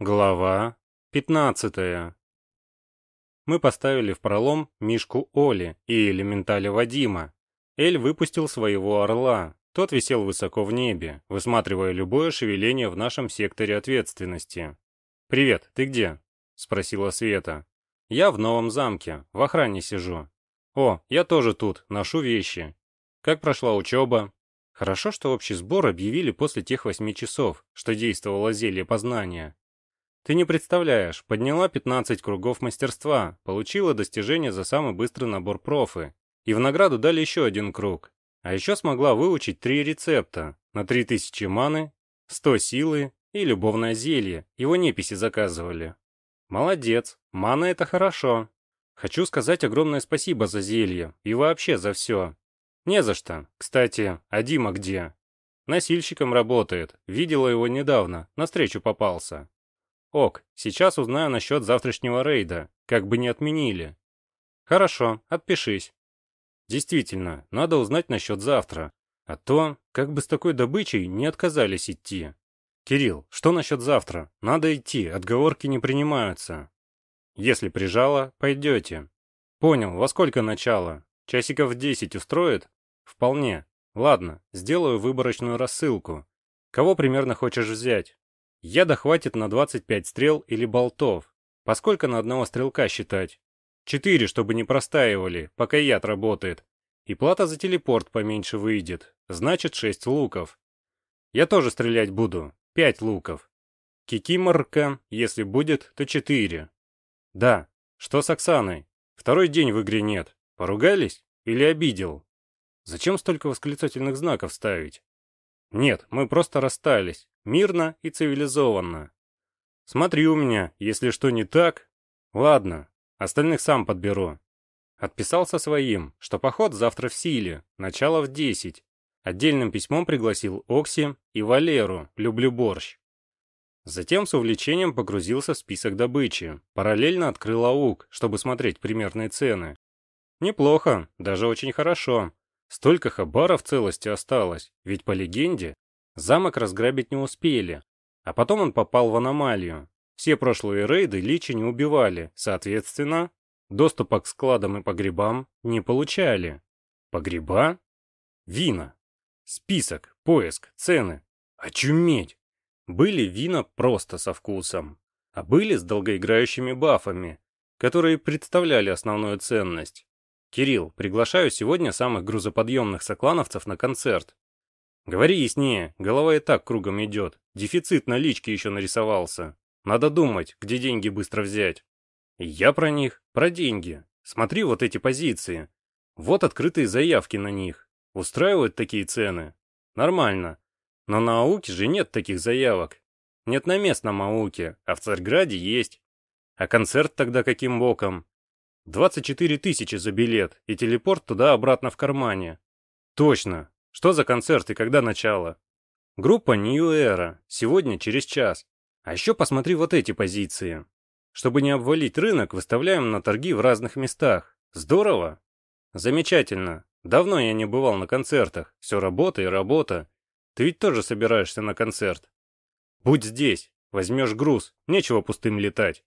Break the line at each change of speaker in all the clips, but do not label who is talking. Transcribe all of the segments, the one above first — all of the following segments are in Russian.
Глава 15 Мы поставили в пролом Мишку Оли и элементаля Вадима. Эль выпустил своего орла. Тот висел высоко в небе, высматривая любое шевеление в нашем секторе ответственности. «Привет, ты где?» — спросила Света. «Я в новом замке, в охране сижу». «О, я тоже тут, ношу вещи. Как прошла учеба?» Хорошо, что общий сбор объявили после тех восьми часов, что действовало зелье познания. Ты не представляешь, подняла 15 кругов мастерства, получила достижение за самый быстрый набор профы. И в награду дали еще один круг. А еще смогла выучить три рецепта на 3000 маны, 100 силы и любовное зелье. Его неписи заказывали. Молодец, мана это хорошо. Хочу сказать огромное спасибо за зелье и вообще за все. Не за что. Кстати, а Дима где? Носильщиком работает. Видела его недавно, на встречу попался. Ок, сейчас узнаю насчет завтрашнего рейда, как бы не отменили. Хорошо, отпишись. Действительно, надо узнать насчет завтра. А то, как бы с такой добычей не отказались идти. Кирилл, что насчет завтра? Надо идти, отговорки не принимаются. Если прижало, пойдете. Понял, во сколько начало? Часиков в десять устроит? Вполне. Ладно, сделаю выборочную рассылку. Кого примерно хочешь взять? Яда хватит на 25 стрел или болтов. Поскольку на одного стрелка считать? Четыре, чтобы не простаивали, пока яд работает. И плата за телепорт поменьше выйдет. Значит, шесть луков. Я тоже стрелять буду. Пять луков. Кикиморка, если будет, то четыре. Да. Что с Оксаной? Второй день в игре нет. Поругались? Или обидел? Зачем столько восклицательных знаков ставить? Нет, мы просто расстались. Мирно и цивилизованно. Смотри у меня, если что не так... Ладно, остальных сам подберу. Отписался своим, что поход завтра в силе, начало в 10. Отдельным письмом пригласил Окси и Валеру, люблю борщ. Затем с увлечением погрузился в список добычи, параллельно открыл АУК, чтобы смотреть примерные цены. Неплохо, даже очень хорошо. Столько хабара в целости осталось, ведь по легенде Замок разграбить не успели, а потом он попал в аномалию. Все прошлые рейды личи не убивали, соответственно, доступа к складам и погребам не получали. Погреба? Вина. Список, поиск, цены. Очуметь! Были вина просто со вкусом, а были с долгоиграющими бафами, которые представляли основную ценность. Кирилл, приглашаю сегодня самых грузоподъемных соклановцев на концерт. Говори яснее, голова и так кругом идет. Дефицит налички еще нарисовался. Надо думать, где деньги быстро взять. я про них, про деньги. Смотри вот эти позиции. Вот открытые заявки на них. Устраивают такие цены. Нормально. Но на Ауке же нет таких заявок. Нет на местном Ауке, а в Царьграде есть. А концерт тогда каким боком? 24 тысячи за билет и телепорт туда-обратно в кармане. Точно, что за концерт и когда начало? Группа New Era. Сегодня через час. А еще посмотри вот эти позиции. Чтобы не обвалить рынок, выставляем на торги в разных местах. Здорово? Замечательно. Давно я не бывал на концертах. Все работа и работа. Ты ведь тоже собираешься на концерт. Будь здесь. Возьмешь груз. Нечего пустым летать.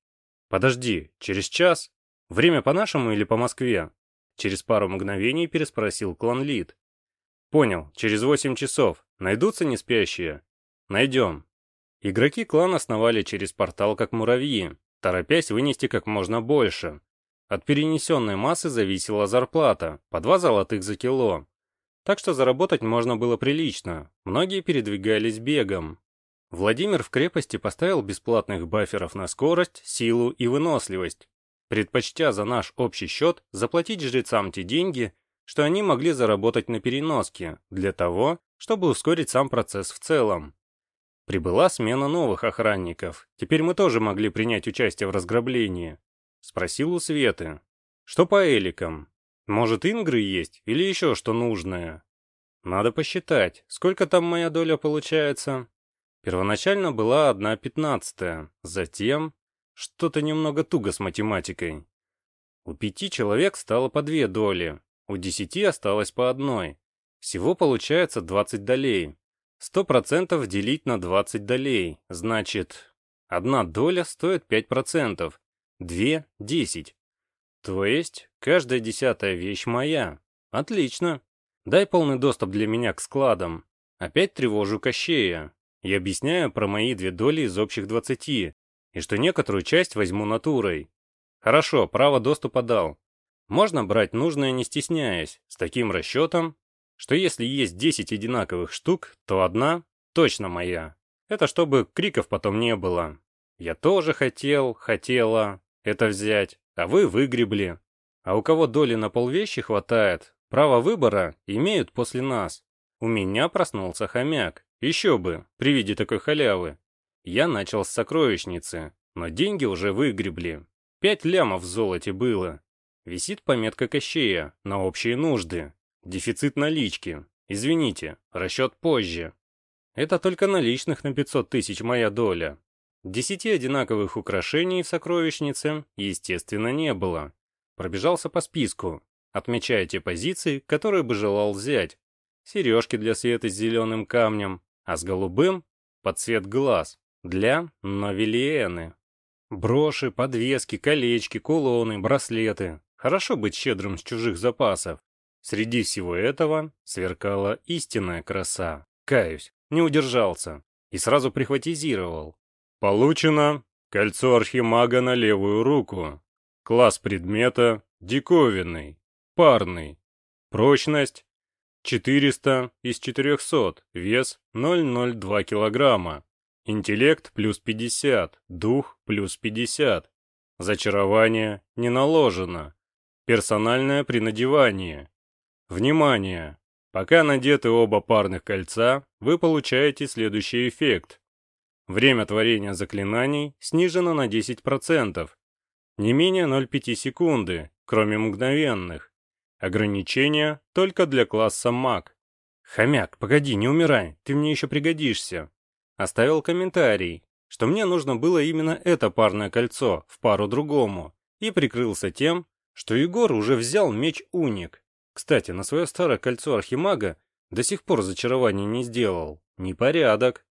Подожди, через час? Время по-нашему или по Москве? Через пару мгновений переспросил Клан Лид. Понял, через 8 часов. Найдутся неспящие? Найдем. Игроки клана основали через портал как муравьи, торопясь вынести как можно больше. От перенесенной массы зависела зарплата, по 2 золотых за кило. Так что заработать можно было прилично, многие передвигались бегом. Владимир в крепости поставил бесплатных баферов на скорость, силу и выносливость, предпочтя за наш общий счет заплатить жрецам те деньги, что они могли заработать на переноске, для того, чтобы ускорить сам процесс в целом. Прибыла смена новых охранников. Теперь мы тоже могли принять участие в разграблении. Спросил у Светы. Что по эликам? Может, ингры есть или еще что нужное? Надо посчитать, сколько там моя доля получается. Первоначально была одна пятнадцатая, затем что-то немного туго с математикой. У пяти человек стало по две доли, у 10 осталось по одной. Всего получается 20 долей. 100% делить на 20 долей, значит... Одна доля стоит 5%, две — 10. То есть, каждая десятая вещь моя. Отлично. Дай полный доступ для меня к складам. Опять тревожу Кощея и объясняю про мои две доли из общих 20, и что некоторую часть возьму натурой. Хорошо, право доступа дал. Можно брать нужное не стесняясь, с таким расчетом, что если есть 10 одинаковых штук, то одна точно моя. Это чтобы криков потом не было. Я тоже хотел, хотела это взять, а вы выгребли. А у кого доли на полвещи хватает, право выбора имеют после нас. У меня проснулся хомяк. Еще бы, при виде такой халявы. Я начал с сокровищницы, но деньги уже выгребли. Пять лямов в золоте было. Висит пометка Кощея на общие нужды. Дефицит налички. Извините, расчет позже. Это только наличных на 500 тысяч моя доля. Десяти одинаковых украшений в сокровищнице, естественно, не было. Пробежался по списку, отмечая те позиции, которые бы желал взять. Сережки для света с зеленым камнем, а с голубым — под цвет глаз, для новелиены. Броши, подвески, колечки, кулоны, браслеты. Хорошо быть щедрым с чужих запасов. Среди всего этого сверкала истинная краса. Каюсь, не удержался и сразу прихватизировал. Получено кольцо архимага на левую руку. Класс предмета диковинный, парный. Прочность 400 из 400, вес 0,02 килограмма. Интеллект плюс 50, дух плюс 50. Зачарование не наложено. Персональное при надевании. Внимание! Пока надеты оба парных кольца, вы получаете следующий эффект. Время творения заклинаний снижено на 10%, не менее 0,5 секунды, кроме мгновенных. Ограничение только для класса маг. «Хомяк, погоди, не умирай, ты мне еще пригодишься». Оставил комментарий, что мне нужно было именно это парное кольцо в пару другому, и прикрылся тем, что Егор уже взял меч Уник. Кстати, на свое старое кольцо Архимага до сих пор зачарование не сделал. Непорядок.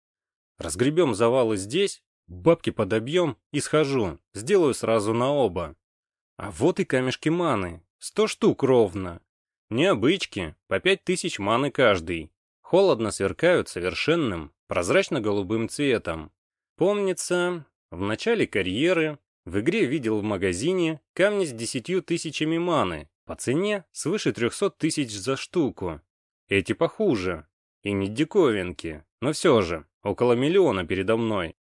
Разгребем завалы здесь, бабки подобьем и схожу, сделаю сразу на оба. А вот и камешки маны, сто штук ровно. Не обычки, по пять тысяч маны каждый. Холодно сверкают совершенным, прозрачно-голубым цветом. Помнится, в начале карьеры в игре видел в магазине камни с десятью тысячами маны, по цене свыше трехсот тысяч за штуку. Эти похуже, и не диковинки, но все же, около миллиона передо мной.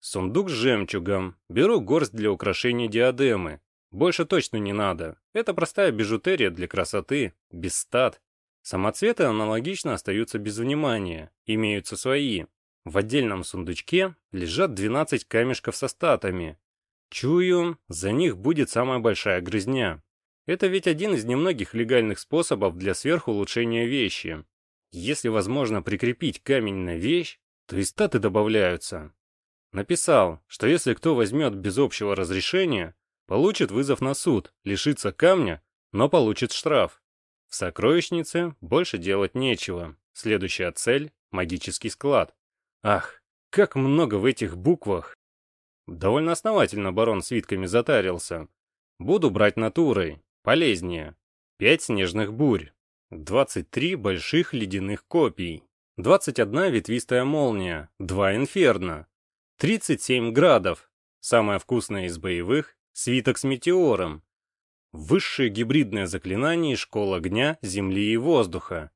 Сундук с жемчугом. Беру горсть для украшения диадемы. Больше точно не надо. Это простая бижутерия для красоты, без стат. Самоцветы аналогично остаются без внимания, имеются свои. В отдельном сундучке лежат 12 камешков со статами. Чую, за них будет самая большая грызня. Это ведь один из немногих легальных способов для сверхулучшения вещи. Если возможно прикрепить камень на вещь, то и статы добавляются. Написал, что если кто возьмет без общего разрешения, получит вызов на суд, лишится камня, но получит штраф. В сокровищнице больше делать нечего. Следующая цель — магический склад. Ах, как много в этих буквах! Довольно основательно барон свитками затарился. Буду брать натурой, полезнее. Пять снежных бурь. 23 больших ледяных копий, 21 ветвистая молния, 2 инферно, 37 градов, самое вкусное из боевых, свиток с метеором, высшее гибридное заклинание школ огня, земли и воздуха,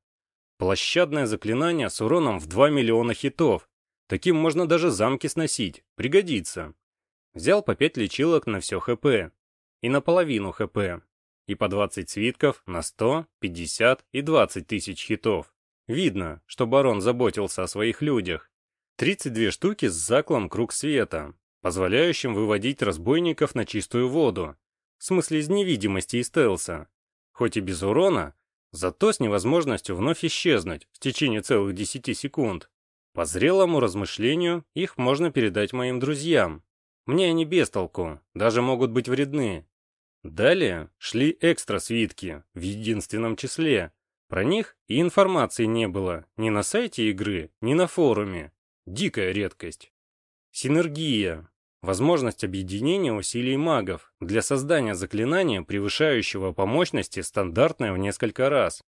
площадное заклинание с уроном в 2 миллиона хитов, таким можно даже замки сносить, пригодится. Взял по 5 лечилок на все ХП и наполовину ХП и по 20 свитков на 100, 50 и 20 тысяч хитов. Видно, что барон заботился о своих людях. 32 штуки с заклом круг света, позволяющим выводить разбойников на чистую воду. В смысле из невидимости и стелса. Хоть и без урона, зато с невозможностью вновь исчезнуть в течение целых 10 секунд. По зрелому размышлению их можно передать моим друзьям. Мне они без толку, даже могут быть вредны, Далее шли экстра-свитки в единственном числе. Про них и информации не было ни на сайте игры, ни на форуме. Дикая редкость. Синергия. Возможность объединения усилий магов для создания заклинания, превышающего по мощности стандартное в несколько раз.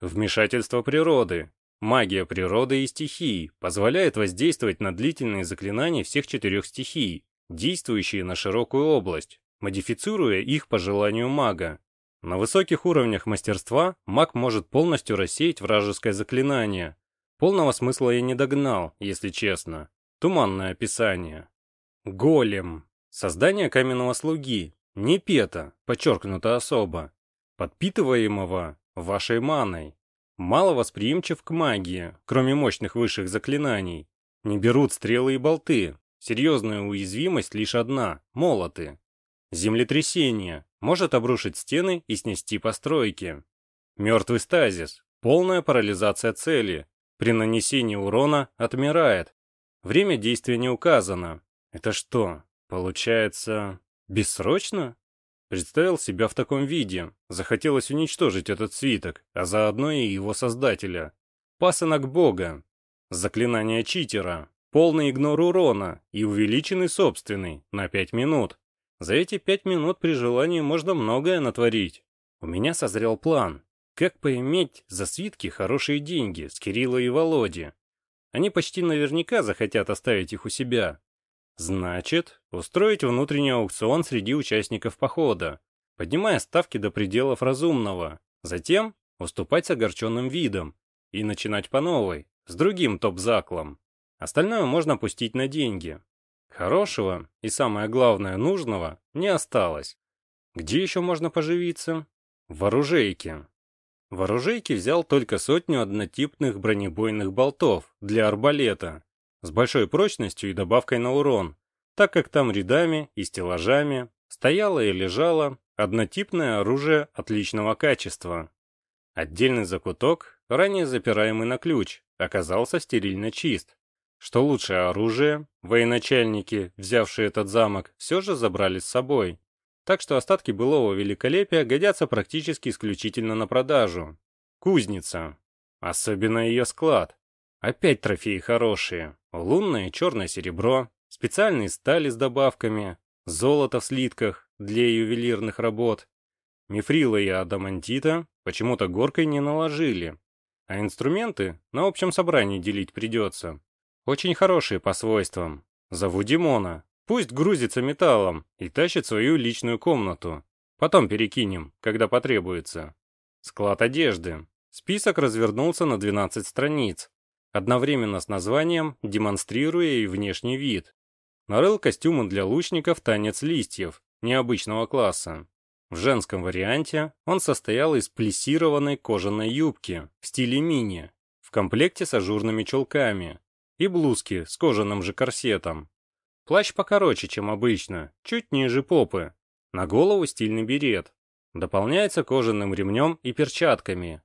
Вмешательство природы. Магия природы и стихии позволяет воздействовать на длительные заклинания всех четырех стихий, действующие на широкую область, модифицируя их по желанию мага. На высоких уровнях мастерства маг может полностью рассеять вражеское заклинание. Полного смысла я не догнал, если честно. Туманное описание. Голем. Создание каменного слуги. Не пета, подчеркнуто особо. Подпитываемого вашей маной. Мало восприимчив к магии, кроме мощных высших заклинаний. Не берут стрелы и болты. Серьезная уязвимость лишь одна – молоты. Землетрясение. Может обрушить стены и снести постройки. Мертвый стазис. Полная парализация цели. При нанесении урона отмирает. Время действия не указано. Это что, получается, бессрочно? Представил себя в таком виде. Захотелось уничтожить этот свиток, а заодно и его создателя. Пасынок бога. Заклинание читера. Полный игнор урона и увеличенный собственный на 5 минут. За эти 5 минут при желании можно многое натворить. У меня созрел план. Как поиметь за свитки хорошие деньги с Кирилла и Володи. Они почти наверняка захотят оставить их у себя, Значит, устроить внутренний аукцион среди участников похода, поднимая ставки до пределов разумного, затем уступать с огорченным видом и начинать по новой, с другим топ-заклом. Остальное можно пустить на деньги. Хорошего и, самое главное, нужного не осталось. Где еще можно поживиться? В оружейке. В оружейке взял только сотню однотипных бронебойных болтов для арбалета, с большой прочностью и добавкой на урон, так как там рядами и стеллажами стояло и лежало однотипное оружие отличного качества. Отдельный закуток, ранее запираемый на ключ, оказался стерильно чист. Что лучшее оружие, военачальники, взявшие этот замок, все же забрали с собой. Так что остатки былого великолепия годятся практически исключительно на продажу. Кузница. Особенно ее склад. Опять трофеи хорошие. Лунное черное серебро, специальные стали с добавками, золото в слитках для ювелирных работ. Мифрила и адамантита почему-то горкой не наложили, а инструменты на общем собрании делить придется. Очень хорошие по свойствам. Зову Димона. Пусть грузится металлом и тащит свою личную комнату. Потом перекинем, когда потребуется. Склад одежды. Список развернулся на 12 страниц одновременно с названием, демонстрируя и внешний вид. Нарыл костюмы для лучников «Танец листьев» необычного класса. В женском варианте он состоял из плессированной кожаной юбки в стиле мини, в комплекте с ажурными чулками, и блузки с кожаным же корсетом. Плащ покороче, чем обычно, чуть ниже попы. На голову стильный берет. Дополняется кожаным ремнем и перчатками.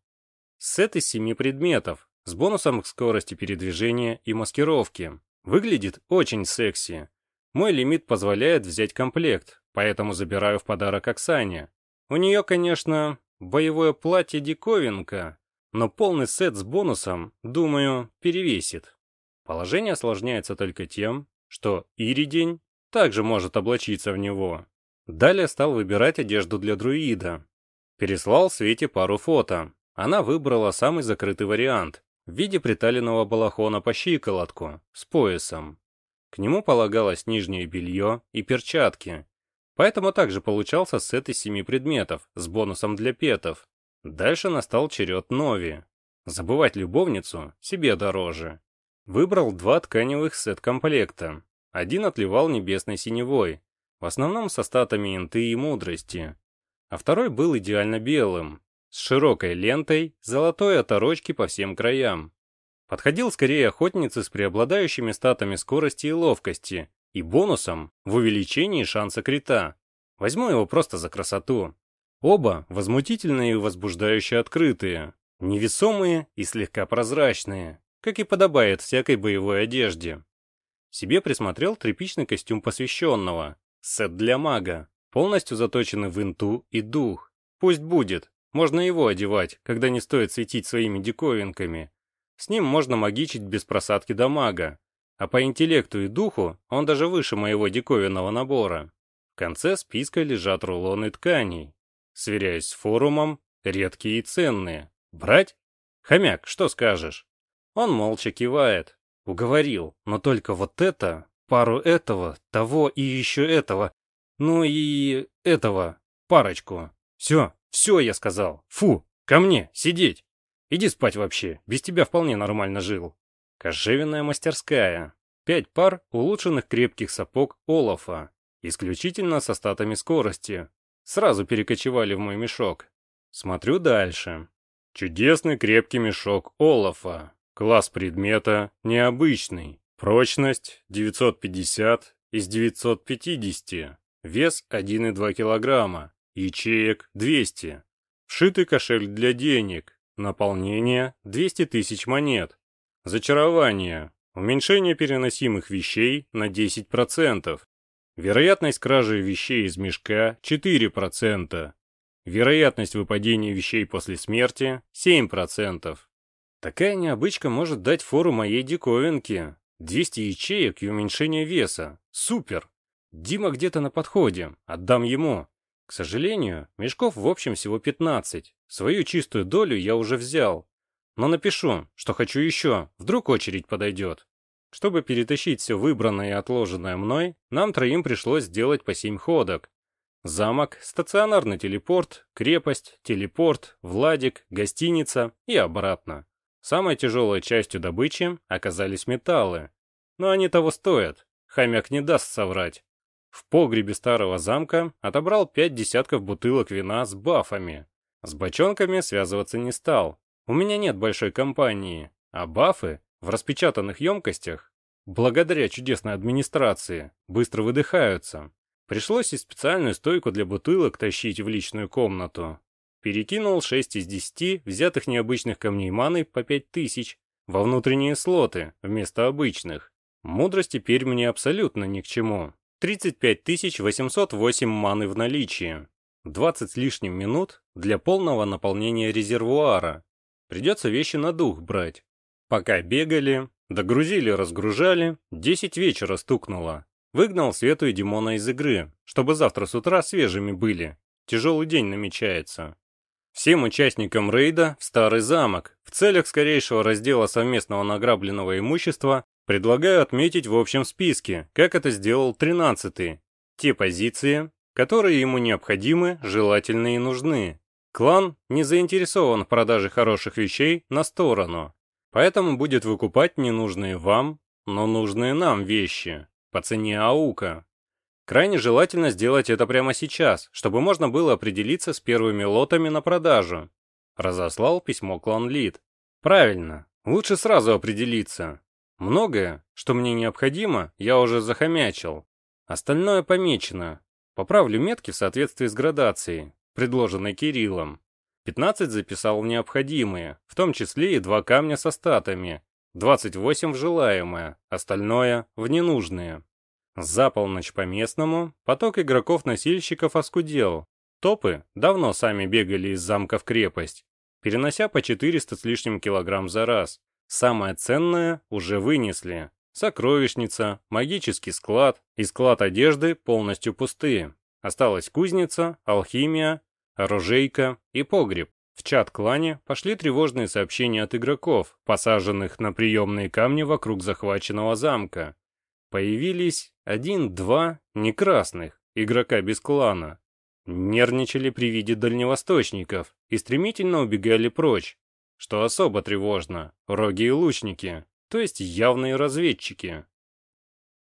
Сет из семи предметов, с бонусом к скорости передвижения и маскировки. Выглядит очень секси. Мой лимит позволяет взять комплект, поэтому забираю в подарок Оксане. У нее, конечно, боевое платье диковинка, но полный сет с бонусом, думаю, перевесит. Положение осложняется только тем, что Иридень также может облачиться в него. Далее стал выбирать одежду для друида. Переслал Свете пару фото. Она выбрала самый закрытый вариант, в виде приталенного балахона по щиколотку, с поясом. К нему полагалось нижнее белье и перчатки. Поэтому также получался сет из семи предметов, с бонусом для петов. Дальше настал черед Нови. Забывать любовницу себе дороже. Выбрал два тканевых сет-комплекта. Один отливал небесной синевой, в основном со статами инты и мудрости. А второй был идеально белым, с широкой лентой, золотой оторочки по всем краям. Подходил скорее охотнице с преобладающими статами скорости и ловкости и бонусом в увеличении шанса крита. Возьму его просто за красоту. Оба возмутительные и возбуждающе открытые, невесомые и слегка прозрачные, как и подобает всякой боевой одежде. Себе присмотрел тряпичный костюм посвященного, сет для мага, полностью заточенный в инту и дух. Пусть будет, можно его одевать, когда не стоит светить своими диковинками. С ним можно магичить без просадки до мага. а по интеллекту и духу он даже выше моего диковинного набора. В конце списка лежат рулоны тканей. Сверяюсь с форумом, редкие и ценные. Брать? Хомяк, что скажешь? Он молча кивает. Уговорил, но только вот это, пару этого, того и еще этого, ну и этого, парочку. Все, все, я сказал. Фу, ко мне, сидеть. Иди спать вообще, без тебя вполне нормально жил. Кожевенная мастерская. Пять пар улучшенных крепких сапог Олафа, исключительно со статами скорости. Сразу перекочевали в мой мешок. Смотрю дальше. Чудесный крепкий мешок Олафа. Класс предмета необычный. Прочность 950 из 950. Вес 1,2 килограмма. Ячеек 200. Вшитый кошель для денег. Наполнение 200 тысяч монет. Зачарование. Уменьшение переносимых вещей на 10%. Вероятность кражи вещей из мешка 4%. Вероятность выпадения вещей после смерти 7%. Такая необычка может дать фору моей диковинке. 200 ячеек и уменьшение веса. Супер! Дима где-то на подходе. Отдам ему. К сожалению, мешков в общем всего 15. Свою чистую долю я уже взял. Но напишу, что хочу еще, вдруг очередь подойдет. Чтобы перетащить все выбранное и отложенное мной, нам троим пришлось сделать по семь ходок. Замок, стационарный телепорт, крепость, телепорт, Владик, гостиница и обратно. Самой тяжелой частью добычи оказались металлы. Но они того стоят, хомяк не даст соврать. В погребе старого замка отобрал пять десятков бутылок вина с бафами. С бочонками связываться не стал. У меня нет большой компании, а бафы в распечатанных емкостях, благодаря чудесной администрации, быстро выдыхаются. Пришлось и специальную стойку для бутылок тащить в личную комнату. Перекинул 6 из 10 взятых необычных камней маны по 5000 во внутренние слоты вместо обычных. Мудрость теперь мне абсолютно ни к чему. 35 808 маны в наличии. 20 с лишним минут для полного наполнения резервуара. Придется вещи на дух брать. Пока бегали, догрузили-разгружали, 10 вечера стукнуло. Выгнал Свету и Димона из игры, чтобы завтра с утра свежими были. Тяжелый день намечается. Всем участникам рейда в Старый замок в целях скорейшего раздела совместного награбленного имущества предлагаю отметить в общем списке, как это сделал 13-й, те позиции, которые ему необходимы, желательны и нужны. Клан не заинтересован в продаже хороших вещей на сторону, поэтому будет выкупать ненужные вам, но нужные нам вещи по цене аука. Крайне желательно сделать это прямо сейчас, чтобы можно было определиться с первыми лотами на продажу. Разослал письмо клан Лид. Правильно, лучше сразу определиться. Многое, что мне необходимо, я уже захомячил. Остальное помечено. Поправлю метки в соответствии с градацией, предложенной Кириллом. 15 записал необходимые, в том числе и два камня со статами, 28 в желаемое, остальное в ненужные. За полночь по местному поток игроков-носильщиков оскудел. Топы давно сами бегали из замка в крепость, перенося по 400 с лишним килограмм за раз. Самое ценное уже вынесли. Сокровищница, магический склад и склад одежды полностью пустые. Осталась кузница, алхимия, оружейка и погреб. В чат-клане пошли тревожные сообщения от игроков, посаженных на приемные камни вокруг захваченного замка. Появились один-два некрасных, игрока без клана. Нервничали при виде дальневосточников и стремительно убегали прочь. Что особо тревожно, роги и лучники, то есть явные разведчики.